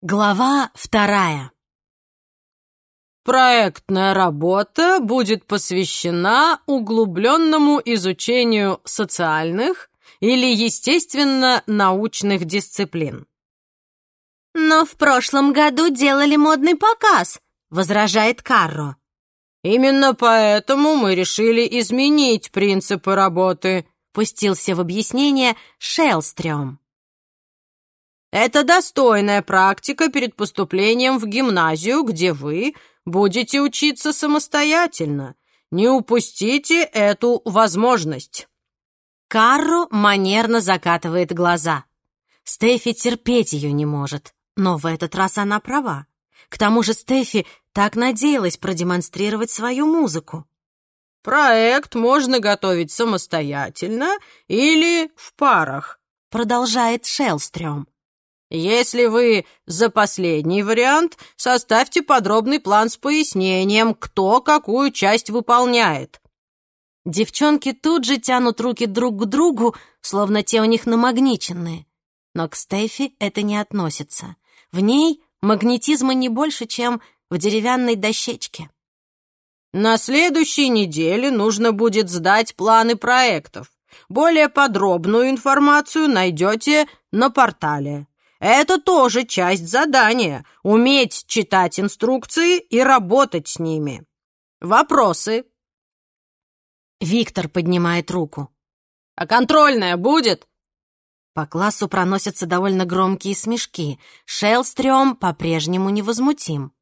Глава вторая. Проектная работа будет посвящена углубленному изучению социальных или естественно-научных дисциплин. «Но в прошлом году делали модный показ», — возражает Карро. «Именно поэтому мы решили изменить принципы работы», — пустился в объяснение Шелстрём. Это достойная практика перед поступлением в гимназию, где вы будете учиться самостоятельно. Не упустите эту возможность. Карро манерно закатывает глаза. Стефи терпеть ее не может, но в этот раз она права. К тому же Стефи так надеялась продемонстрировать свою музыку. «Проект можно готовить самостоятельно или в парах», продолжает Шелстрём. Если вы за последний вариант, составьте подробный план с пояснением, кто какую часть выполняет. Девчонки тут же тянут руки друг к другу, словно те у них намагниченные. Но к Стефи это не относится. В ней магнетизма не больше, чем в деревянной дощечке. На следующей неделе нужно будет сдать планы проектов. Более подробную информацию найдете на портале. Это тоже часть задания — уметь читать инструкции и работать с ними. Вопросы?» Виктор поднимает руку. «А контрольная будет?» По классу проносятся довольно громкие смешки. Шелстрём по-прежнему невозмутим.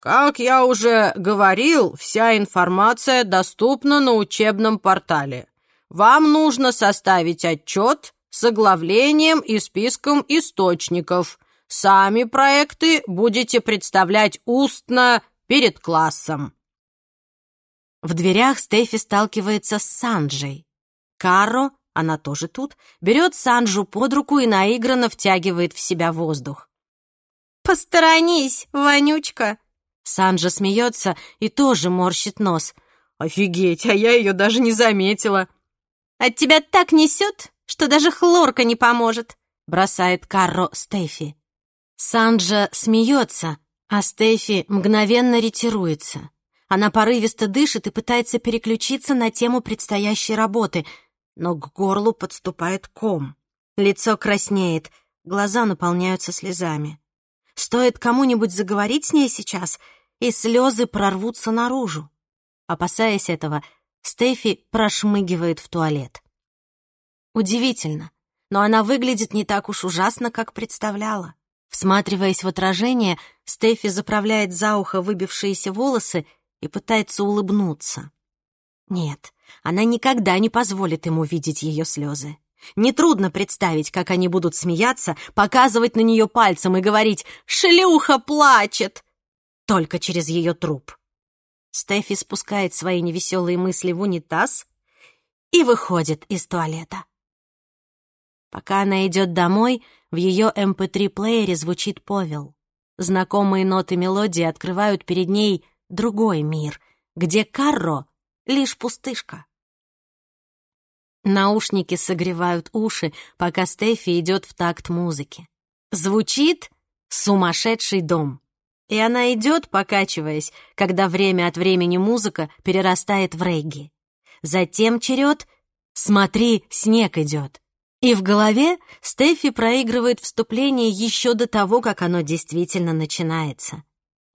«Как я уже говорил, вся информация доступна на учебном портале. Вам нужно составить отчет с оглавлением и списком источников. Сами проекты будете представлять устно перед классом. В дверях Стефи сталкивается с Санджей. Карро, она тоже тут, берет Санджу под руку и наигранно втягивает в себя воздух. «Посторонись, вонючка!» Санджа смеется и тоже морщит нос. «Офигеть, а я ее даже не заметила!» «От тебя так несет, что даже хлорка не поможет», — бросает Карро Стефи. Санджа смеется, а Стефи мгновенно ретируется. Она порывисто дышит и пытается переключиться на тему предстоящей работы, но к горлу подступает ком. Лицо краснеет, глаза наполняются слезами. Стоит кому-нибудь заговорить с ней сейчас, и слезы прорвутся наружу. Опасаясь этого, Стефи прошмыгивает в туалет. Удивительно, но она выглядит не так уж ужасно, как представляла. Всматриваясь в отражение, Стефи заправляет за ухо выбившиеся волосы и пытается улыбнуться. Нет, она никогда не позволит ему видеть ее слезы. Нетрудно представить, как они будут смеяться, показывать на нее пальцем и говорить «Шлюха плачет!» только через ее труп. Стефи спускает свои невеселые мысли в унитаз и выходит из туалета. Пока она идет домой, в ее MP3-плеере эм звучит Повел. Знакомые ноты мелодии открывают перед ней другой мир, где Карро — лишь пустышка. Наушники согревают уши, пока Стефи идет в такт музыки. Звучит «Сумасшедший дом». И она идет, покачиваясь, когда время от времени музыка перерастает в регги. Затем черед «Смотри, снег идет». И в голове Стефи проигрывает вступление еще до того, как оно действительно начинается.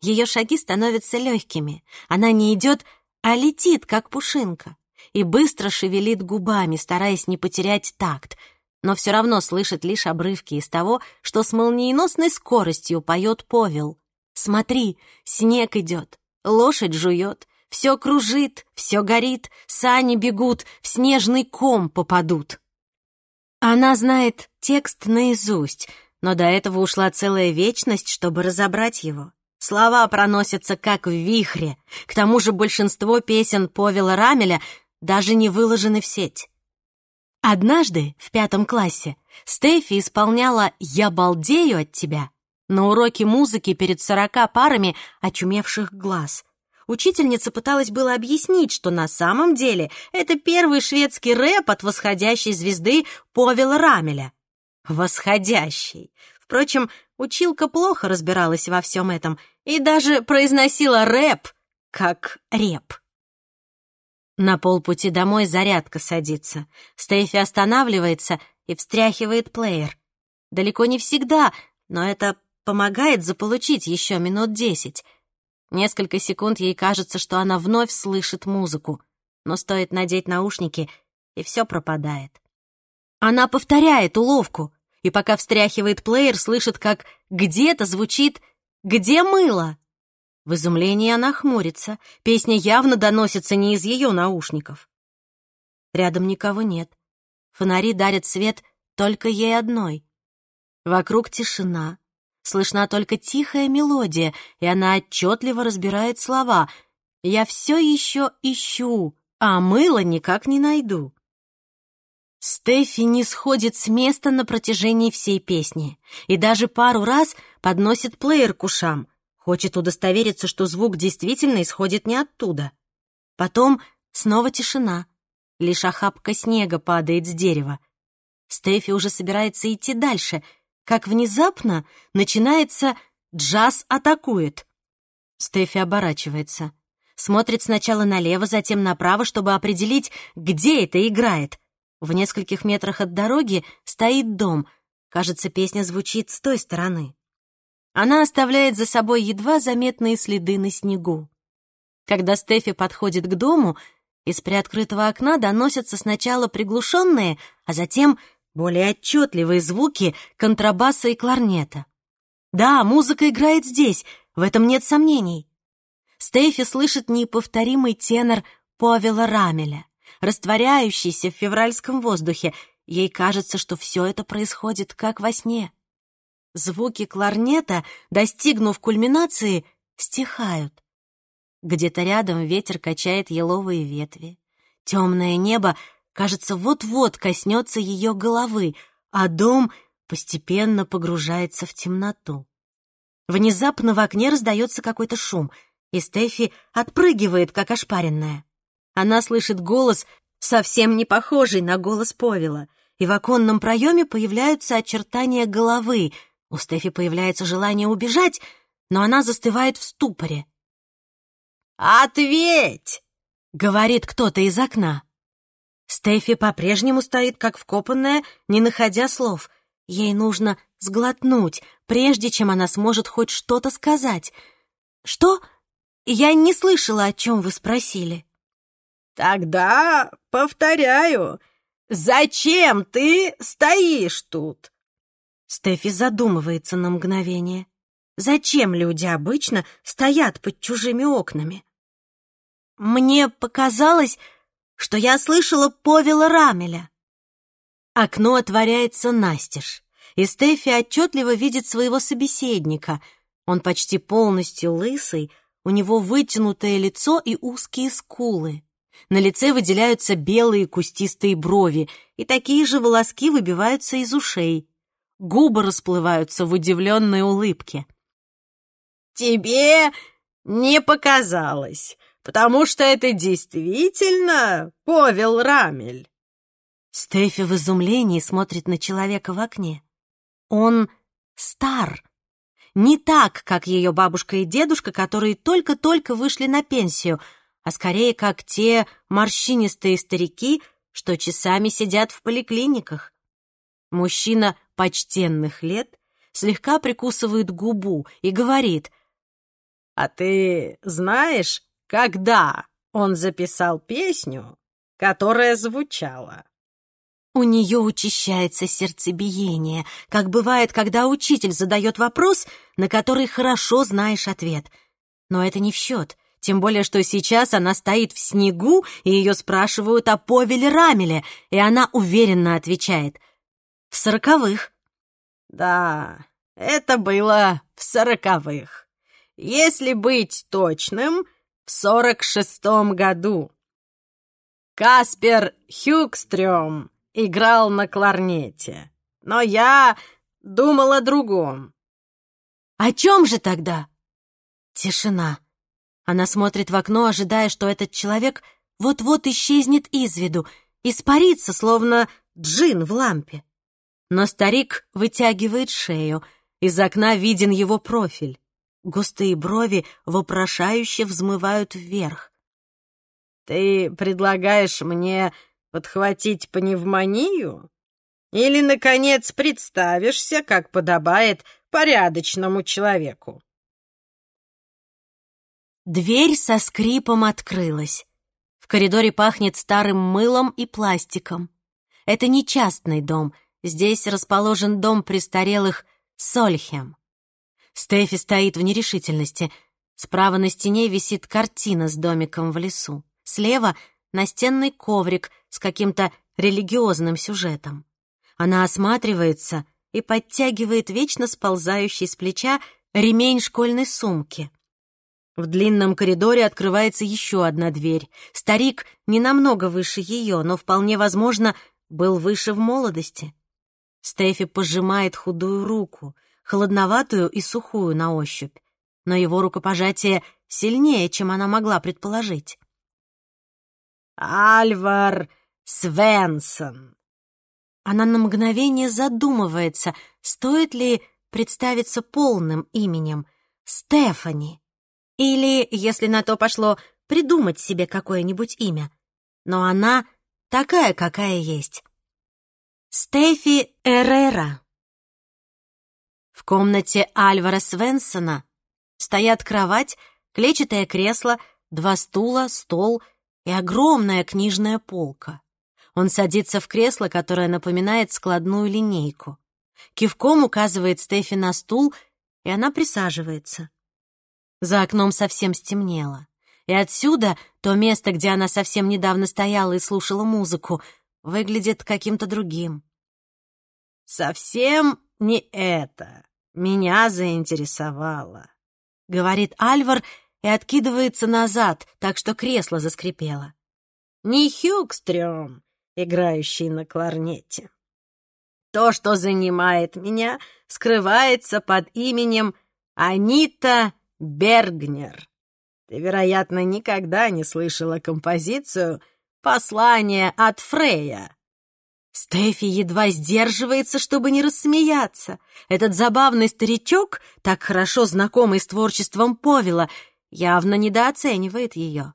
Ее шаги становятся легкими. Она не идет, а летит, как пушинка, и быстро шевелит губами, стараясь не потерять такт, но все равно слышит лишь обрывки из того, что с молниеносной скоростью поет Повел. «Смотри, снег идет, лошадь жует, все кружит, все горит, сани бегут, в снежный ком попадут». Она знает текст наизусть, но до этого ушла целая вечность, чтобы разобрать его. Слова проносятся как в вихре. К тому же большинство песен Повела Рамеля даже не выложены в сеть. Однажды, в пятом классе, Стефи исполняла «Я балдею от тебя» на уроке музыки перед сорока парами очумевших глаз. Учительница пыталась было объяснить, что на самом деле это первый шведский рэп от восходящей звезды Повела Рамеля. Восходящий. Впрочем, училка плохо разбиралась во всем этом и даже произносила рэп как реп. На полпути домой зарядка садится. Стефи останавливается и встряхивает плеер. Далеко не всегда, но это помогает заполучить еще минут десять. Несколько секунд ей кажется, что она вновь слышит музыку, но стоит надеть наушники, и все пропадает. Она повторяет уловку, и пока встряхивает плеер, слышит, как где-то звучит «Где мыло?». В изумлении она хмурится. Песня явно доносится не из ее наушников. Рядом никого нет. Фонари дарят свет только ей одной. Вокруг тишина. Слышна только тихая мелодия, и она отчетливо разбирает слова. «Я все еще ищу, а мыло никак не найду». Стефи не сходит с места на протяжении всей песни и даже пару раз подносит плеер к ушам, хочет удостовериться, что звук действительно исходит не оттуда. Потом снова тишина, лишь охапка снега падает с дерева. Стефи уже собирается идти дальше — как внезапно начинается «Джаз атакует». Стефи оборачивается. Смотрит сначала налево, затем направо, чтобы определить, где это играет. В нескольких метрах от дороги стоит дом. Кажется, песня звучит с той стороны. Она оставляет за собой едва заметные следы на снегу. Когда Стефи подходит к дому, из приоткрытого окна доносятся сначала приглушенные, а затем более отчетливые звуки контрабаса и кларнета. Да, музыка играет здесь, в этом нет сомнений. Стейфи слышит неповторимый тенор Повела Рамеля, растворяющийся в февральском воздухе. Ей кажется, что все это происходит как во сне. Звуки кларнета, достигнув кульминации, стихают. Где-то рядом ветер качает еловые ветви. Темное небо кажется, вот-вот коснется ее головы, а дом постепенно погружается в темноту. Внезапно в окне раздается какой-то шум, и Стефи отпрыгивает, как ошпаренная. Она слышит голос, совсем не похожий на голос Повела, и в оконном проеме появляются очертания головы. У Стефи появляется желание убежать, но она застывает в ступоре. «Ответь!» — говорит кто-то из окна. Стефи по-прежнему стоит как вкопанная, не находя слов. Ей нужно сглотнуть, прежде чем она сможет хоть что-то сказать. «Что? Я не слышала, о чем вы спросили». «Тогда повторяю, зачем ты стоишь тут?» Стефи задумывается на мгновение. Зачем люди обычно стоят под чужими окнами? Мне показалось, что я слышала Повела Рамеля. Окно отворяется настежь, и Стефи отчетливо видит своего собеседника. Он почти полностью лысый, у него вытянутое лицо и узкие скулы. На лице выделяются белые кустистые брови, и такие же волоски выбиваются из ушей. Губы расплываются в удивленной улыбке. «Тебе не показалось потому что это действительно Повел Рамель». Стефи в изумлении смотрит на человека в окне. Он стар. Не так, как ее бабушка и дедушка, которые только-только вышли на пенсию, а скорее как те морщинистые старики, что часами сидят в поликлиниках. Мужчина почтенных лет слегка прикусывает губу и говорит, «А ты знаешь, когда он записал песню, которая звучала. У нее учащается сердцебиение, как бывает, когда учитель задает вопрос, на который хорошо знаешь ответ. Но это не в счет, тем более, что сейчас она стоит в снегу, и ее спрашивают о Повеле Рамеле, и она уверенно отвечает. В сороковых. Да, это было в сороковых. Если быть точным, сорок шестом году. Каспер Хюкстрём играл на кларнете, но я думал о другом. О чем же тогда? Тишина. Она смотрит в окно, ожидая, что этот человек вот-вот исчезнет из виду, испарится, словно джин в лампе. Но старик вытягивает шею, Из окна виден его профиль. Густые брови вопрошающе взмывают вверх. «Ты предлагаешь мне подхватить пневмонию? Или, наконец, представишься, как подобает порядочному человеку?» Дверь со скрипом открылась. В коридоре пахнет старым мылом и пластиком. Это не частный дом. Здесь расположен дом престарелых Сольхем. Стефи стоит в нерешительности. Справа на стене висит картина с домиком в лесу. Слева — настенный коврик с каким-то религиозным сюжетом. Она осматривается и подтягивает вечно сползающий с плеча ремень школьной сумки. В длинном коридоре открывается еще одна дверь. Старик не намного выше ее, но вполне возможно был выше в молодости. Стефи пожимает худую руку, холодноватую и сухую на ощупь, но его рукопожатие сильнее, чем она могла предположить. «Альвар Свенсон!» Она на мгновение задумывается, стоит ли представиться полным именем Стефани. Или, если на то пошло, придумать себе какое-нибудь имя. Но она такая, какая есть. Стефи Эррера. В комнате Альвара Свенсона стоят кровать, клетчатое кресло, два стула, стол и огромная книжная полка. Он садится в кресло, которое напоминает складную линейку. Кивком указывает Стефи на стул, и она присаживается. За окном совсем стемнело. И отсюда то место, где она совсем недавно стояла и слушала музыку, выглядит каким-то другим. «Совсем не это меня заинтересовало», — говорит Альвар и откидывается назад, так что кресло заскрипело. «Не Хюкстрём, играющий на кларнете. То, что занимает меня, скрывается под именем Анита Бергнер. Ты, вероятно, никогда не слышала композицию «Послание от Фрея». Стефи едва сдерживается, чтобы не рассмеяться. Этот забавный старичок, так хорошо знакомый с творчеством Повела, явно недооценивает ее.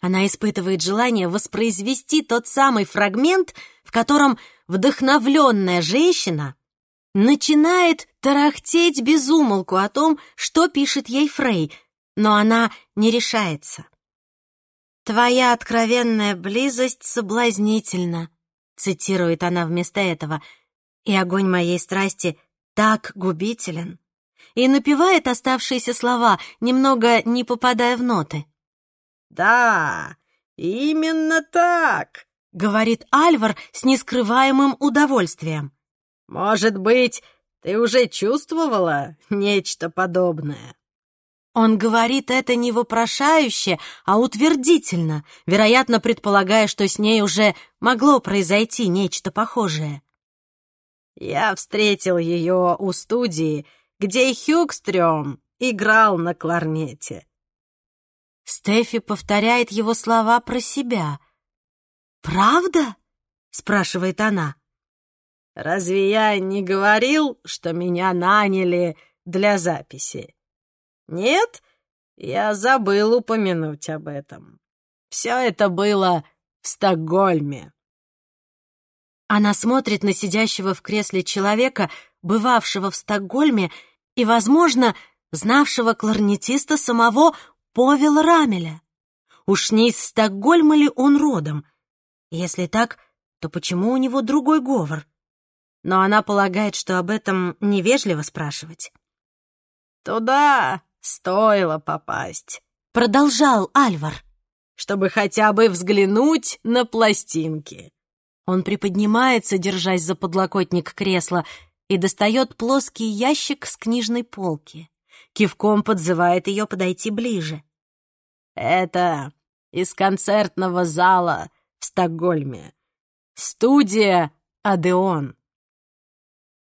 Она испытывает желание воспроизвести тот самый фрагмент, в котором вдохновленная женщина начинает тарахтеть безумолку о том, что пишет ей Фрей, но она не решается. «Твоя откровенная близость соблазнительна», — цитирует она вместо этого, «и огонь моей страсти так губителен», и напевает оставшиеся слова, немного не попадая в ноты. «Да, именно так», — говорит Альвар с нескрываемым удовольствием. Может быть, ты уже чувствовала нечто подобное?» Он говорит это не вопрошающе, а утвердительно, вероятно, предполагая, что с ней уже могло произойти нечто похожее. «Я встретил ее у студии, где Хюкстрём играл на кларнете». Стефи повторяет его слова про себя. «Правда?» — спрашивает она. Разве я не говорил, что меня наняли для записи? Нет, я забыл упомянуть об этом. Все это было в Стокгольме. Она смотрит на сидящего в кресле человека, бывавшего в Стокгольме и, возможно, знавшего кларнетиста самого Повела Рамеля. Уж не из Стокгольма ли он родом? Если так, то почему у него другой говор? но она полагает, что об этом невежливо спрашивать. «Туда стоило попасть», — продолжал Альвар, «чтобы хотя бы взглянуть на пластинки». Он приподнимается, держась за подлокотник кресла, и достает плоский ящик с книжной полки. Кивком подзывает ее подойти ближе. «Это из концертного зала в Стокгольме. Студия «Адеон».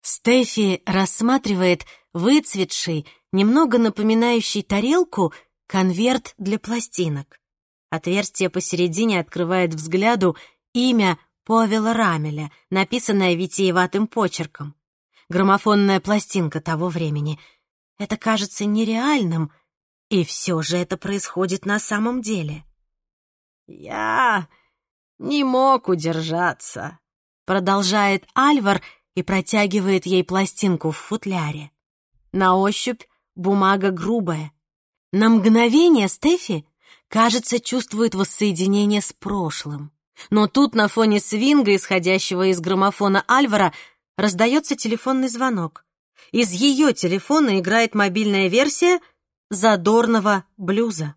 Стефи рассматривает выцветший, немного напоминающий тарелку, конверт для пластинок. Отверстие посередине открывает взгляду имя Повела Рамеля, написанное витиеватым почерком. граммофонная пластинка того времени. Это кажется нереальным, и все же это происходит на самом деле. «Я не мог удержаться», — продолжает Альвар и протягивает ей пластинку в футляре. На ощупь бумага грубая. На мгновение Стефи, кажется, чувствует воссоединение с прошлым. Но тут на фоне свинга, исходящего из граммофона Альвара, раздается телефонный звонок. Из ее телефона играет мобильная версия задорного блюза.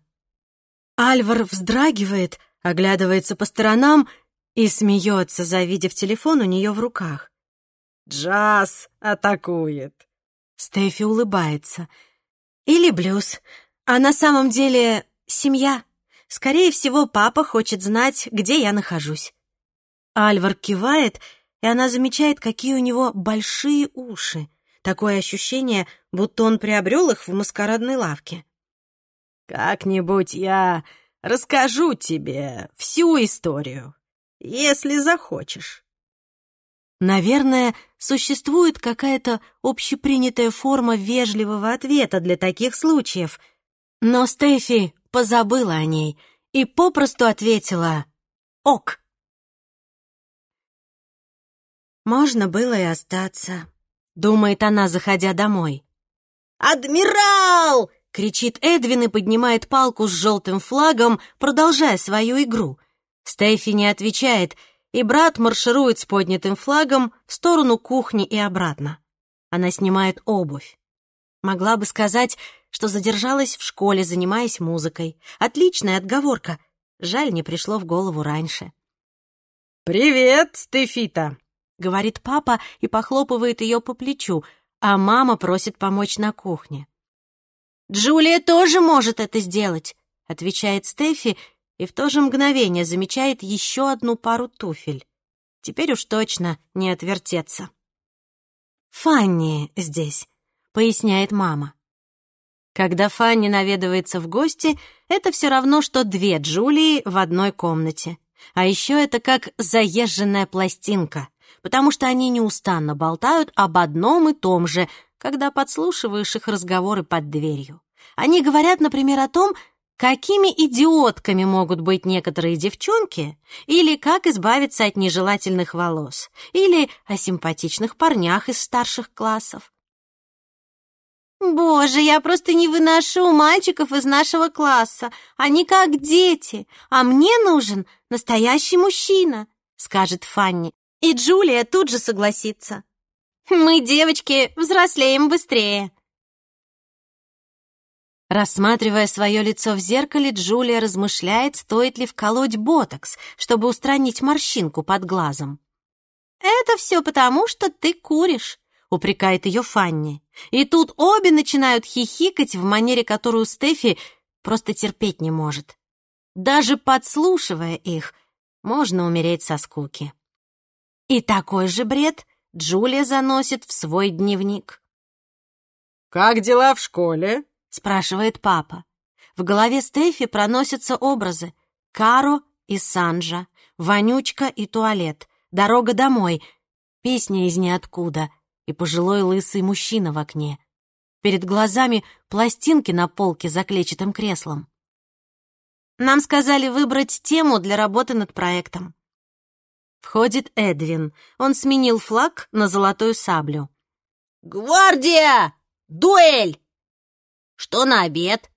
Альвар вздрагивает, оглядывается по сторонам и смеется, завидев телефон у нее в руках. «Джаз атакует!» Стефи улыбается. «Или блюз. А на самом деле семья. Скорее всего, папа хочет знать, где я нахожусь». Альвар кивает, и она замечает, какие у него большие уши. Такое ощущение, будто он приобрел их в маскарадной лавке. «Как-нибудь я расскажу тебе всю историю, если захочешь». Наверное, существует какая-то общепринятая форма вежливого ответа для таких случаев. Но Стефи позабыла о ней и попросту ответила «Ок». Можно было и остаться, думает она, заходя домой. «Адмирал!» — кричит Эдвин и поднимает палку с желтым флагом, продолжая свою игру. Стефи не отвечает — и брат марширует с поднятым флагом в сторону кухни и обратно. Она снимает обувь. Могла бы сказать, что задержалась в школе, занимаясь музыкой. Отличная отговорка. Жаль, не пришло в голову раньше. «Привет, Стефита!» — говорит папа и похлопывает ее по плечу, а мама просит помочь на кухне. «Джулия тоже может это сделать», — отвечает Стефи и в то же мгновение замечает еще одну пару туфель. Теперь уж точно не отвертеться. «Фанни здесь», — поясняет мама. Когда Фанни наведывается в гости, это все равно, что две Джулии в одной комнате. А еще это как заезженная пластинка, потому что они неустанно болтают об одном и том же, когда подслушиваешь их разговоры под дверью. Они говорят, например, о том, какими идиотками могут быть некоторые девчонки, или как избавиться от нежелательных волос, или о симпатичных парнях из старших классов. «Боже, я просто не выношу мальчиков из нашего класса. Они как дети, а мне нужен настоящий мужчина», — скажет Фанни. И Джулия тут же согласится. «Мы, девочки, взрослеем быстрее», Рассматривая свое лицо в зеркале, Джулия размышляет, стоит ли вколоть ботокс, чтобы устранить морщинку под глазом. «Это все потому, что ты куришь», — упрекает ее Фанни. И тут обе начинают хихикать в манере, которую Стефи просто терпеть не может. Даже подслушивая их, можно умереть со скуки. И такой же бред Джулия заносит в свой дневник. «Как дела в школе?» — спрашивает папа. В голове Стефи проносятся образы. Каро и Санджа, Вонючка и туалет, дорога домой, песня из ниоткуда и пожилой лысый мужчина в окне. Перед глазами пластинки на полке за клетчатым креслом. Нам сказали выбрать тему для работы над проектом. Входит Эдвин. Он сменил флаг на золотую саблю. «Гвардия! Дуэль!» «Что на обед?»